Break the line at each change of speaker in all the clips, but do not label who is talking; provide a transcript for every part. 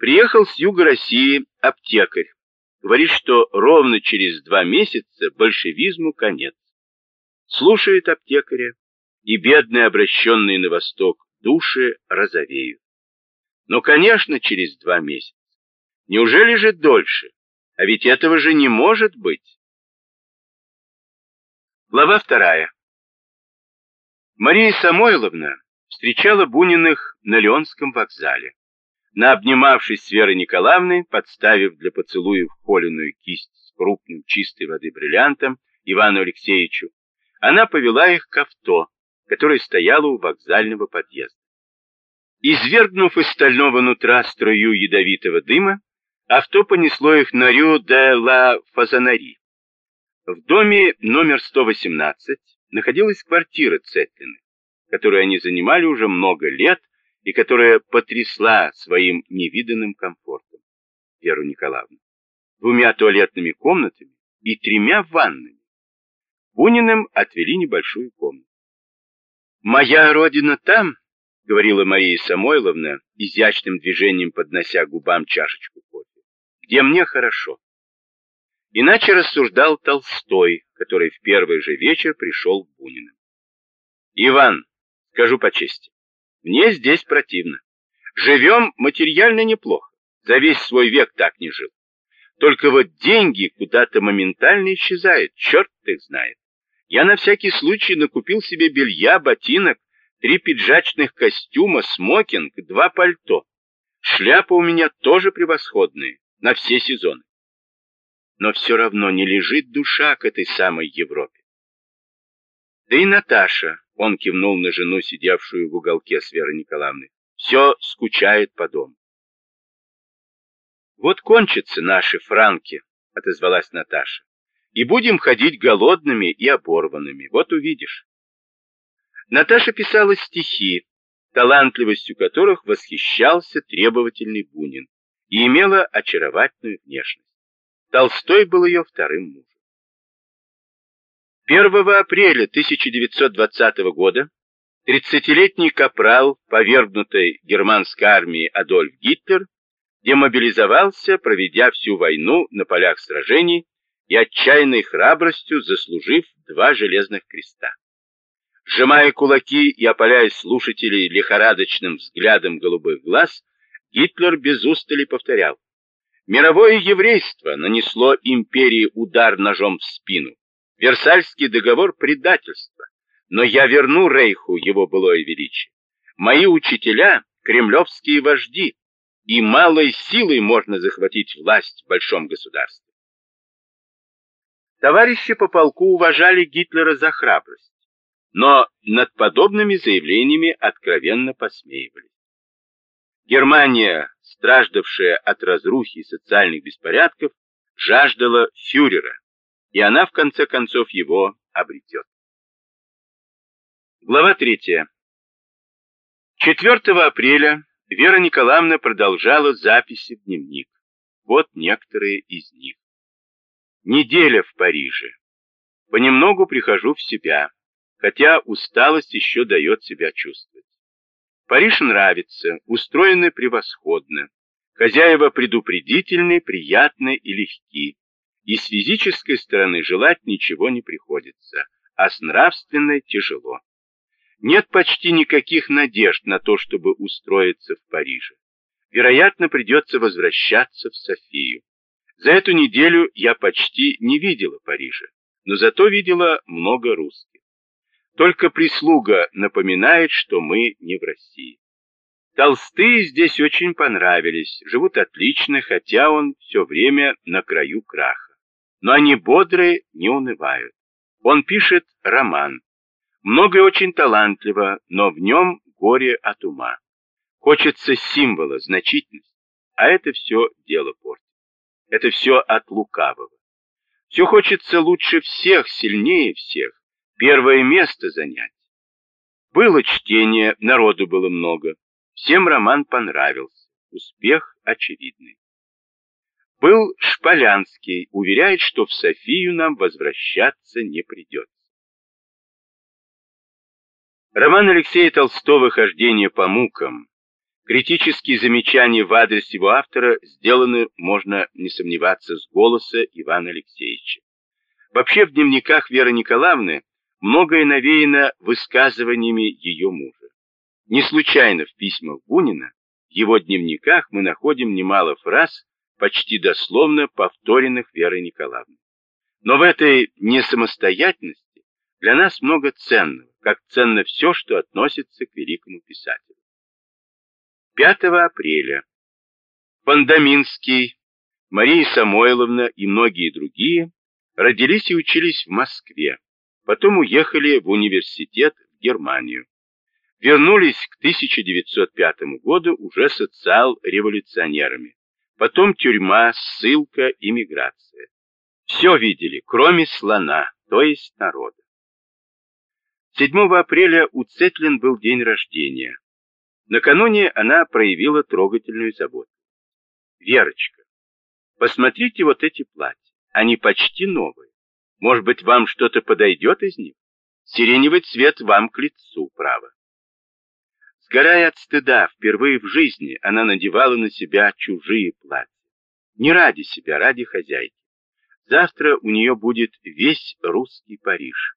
Приехал с юга России аптекарь. Говорит, что ровно через два месяца большевизму конец. Слушает аптекаря, и бедные, обращенные на восток, души розовеют. Но, конечно, через два месяца. Неужели же дольше? А ведь этого же не может быть. Глава вторая. Мария Самойловна встречала Буниных на Леонском вокзале. Наобнимавшись с Верой Николаевной, подставив для поцелуев холеную кисть с крупным чистой воды бриллиантом Ивану Алексеевичу, она повела их к авто, которое стояло у вокзального подъезда. Извергнув из стального нутра струю ядовитого дыма, авто понесло их на Рю де ла Фазанари. В доме номер 118 находилась квартира Цетлины, которую они занимали уже много лет и которая потрясла своим невиданным комфортом Веру Николаевну, двумя туалетными комнатами и тремя ваннами. Буниным отвели небольшую комнату. «Моя родина там», — говорила Мария Самойловна, изящным движением поднося губам чашечку кофе, — «где мне хорошо». Иначе рассуждал Толстой, который в первый же вечер пришел к Буниным. «Иван, скажу по чести, мне здесь противно. Живем материально неплохо, за весь свой век так не жил. Только вот деньги куда-то моментально исчезают, черт их знает. Я на всякий случай накупил себе белья, ботинок, три пиджачных костюма, смокинг, два пальто. Шляпа у меня тоже превосходная, на все сезоны но все равно не лежит душа к этой самой Европе. Да и Наташа, он кивнул на жену, сидевшую в уголке с Верой Николаевной, все скучает по дому. Вот кончатся наши франки, отозвалась Наташа, и будем ходить голодными и оборванными, вот увидишь. Наташа писала стихи, талантливостью которых восхищался требовательный Бунин, и имела очаровательную внешность. Толстой был ее вторым мужем. 1 апреля 1920 года 30-летний капрал, повергнутой германской армии Адольф Гитлер, демобилизовался, проведя всю войну на полях сражений и отчаянной храбростью заслужив два железных креста. Сжимая кулаки и опаляя слушателей лихорадочным взглядом голубых глаз, Гитлер без устали повторял Мировое еврейство нанесло империи удар ножом в спину. Версальский договор – предательство. Но я верну Рейху его былое величие. Мои учителя – кремлевские вожди, и малой силой можно захватить власть в большом государстве. Товарищи по полку уважали Гитлера за храбрость, но над подобными заявлениями откровенно посмеивались. Германия, страждавшая от разрухи и социальных беспорядков, жаждала фюрера, и она в конце концов его обретет. Глава 3. 4 апреля Вера Николаевна продолжала записи в дневник. Вот некоторые из них. Неделя в Париже. Понемногу прихожу в себя, хотя усталость еще дает себя чувствовать. Париж нравится, устроены превосходно. Хозяева предупредительны, приятны и легки. И с физической стороны желать ничего не приходится, а с нравственной тяжело. Нет почти никаких надежд на то, чтобы устроиться в Париже. Вероятно, придется возвращаться в Софию. За эту неделю я почти не видела Парижа, но зато видела много русских. Только прислуга напоминает, что мы не в России. Толстые здесь очень понравились, живут отлично, хотя он все время на краю краха. Но они бодрые, не унывают. Он пишет роман. Многое очень талантливо, но в нем горе от ума. Хочется символа, значительности, а это все дело портит. Это все от лукавого. Все хочется лучше всех, сильнее всех первое место занять. Было чтение, народу было много. Всем роман понравился. Успех очевидный. Был Шполянский, уверяет, что в Софию нам возвращаться не придется. Роман Алексея Толстого «Хождение по мукам», Критические замечания в адрес его автора сделаны, можно не сомневаться, с голоса Ивана Алексеевича. Вообще в дневниках Веры Николаевны многое навеяно высказываниями ее мужа. Не случайно в письмах Бунина, в его дневниках мы находим немало фраз, почти дословно повторенных Верой Николаевной. Но в этой несамостоятельности для нас много ценного, как ценно все, что относится к великому писателю. 5 апреля Пандаминский, Мария Самойловна и многие другие родились и учились в Москве, потом уехали в университет в Германию. Вернулись к 1905 году уже социал-революционерами, потом тюрьма, ссылка, иммиграция. Все видели, кроме слона, то есть народа. 7 апреля у Цетлин был день рождения. Накануне она проявила трогательную заботу. «Верочка, посмотрите вот эти платья. Они почти новые. Может быть, вам что-то подойдет из них? Сиреневый цвет вам к лицу, право». Сгорая от стыда, впервые в жизни она надевала на себя чужие платья. Не ради себя, ради хозяйки. Завтра у нее будет весь русский Париж.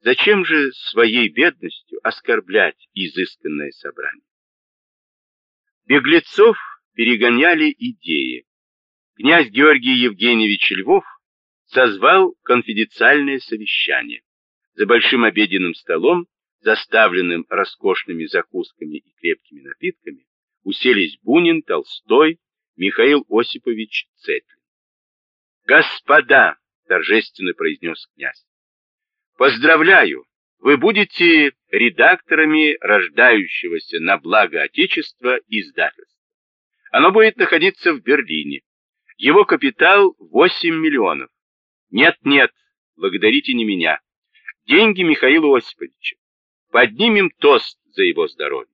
Зачем же своей бедностью оскорблять изысканное собрание? Беглецов перегоняли идеи. Князь Георгий Евгеньевич Львов созвал конфиденциальное совещание. За большим обеденным столом, заставленным роскошными закусками и крепкими напитками, уселись Бунин, Толстой, Михаил Осипович Цетлин. «Господа!» — торжественно произнес князь. Поздравляю, вы будете редакторами рождающегося на благо Отечества издательства. Оно будет находиться в Берлине. Его капитал 8 миллионов. Нет-нет, благодарите не меня. Деньги Михаила Осиповича. Поднимем тост за его здоровье.